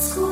school.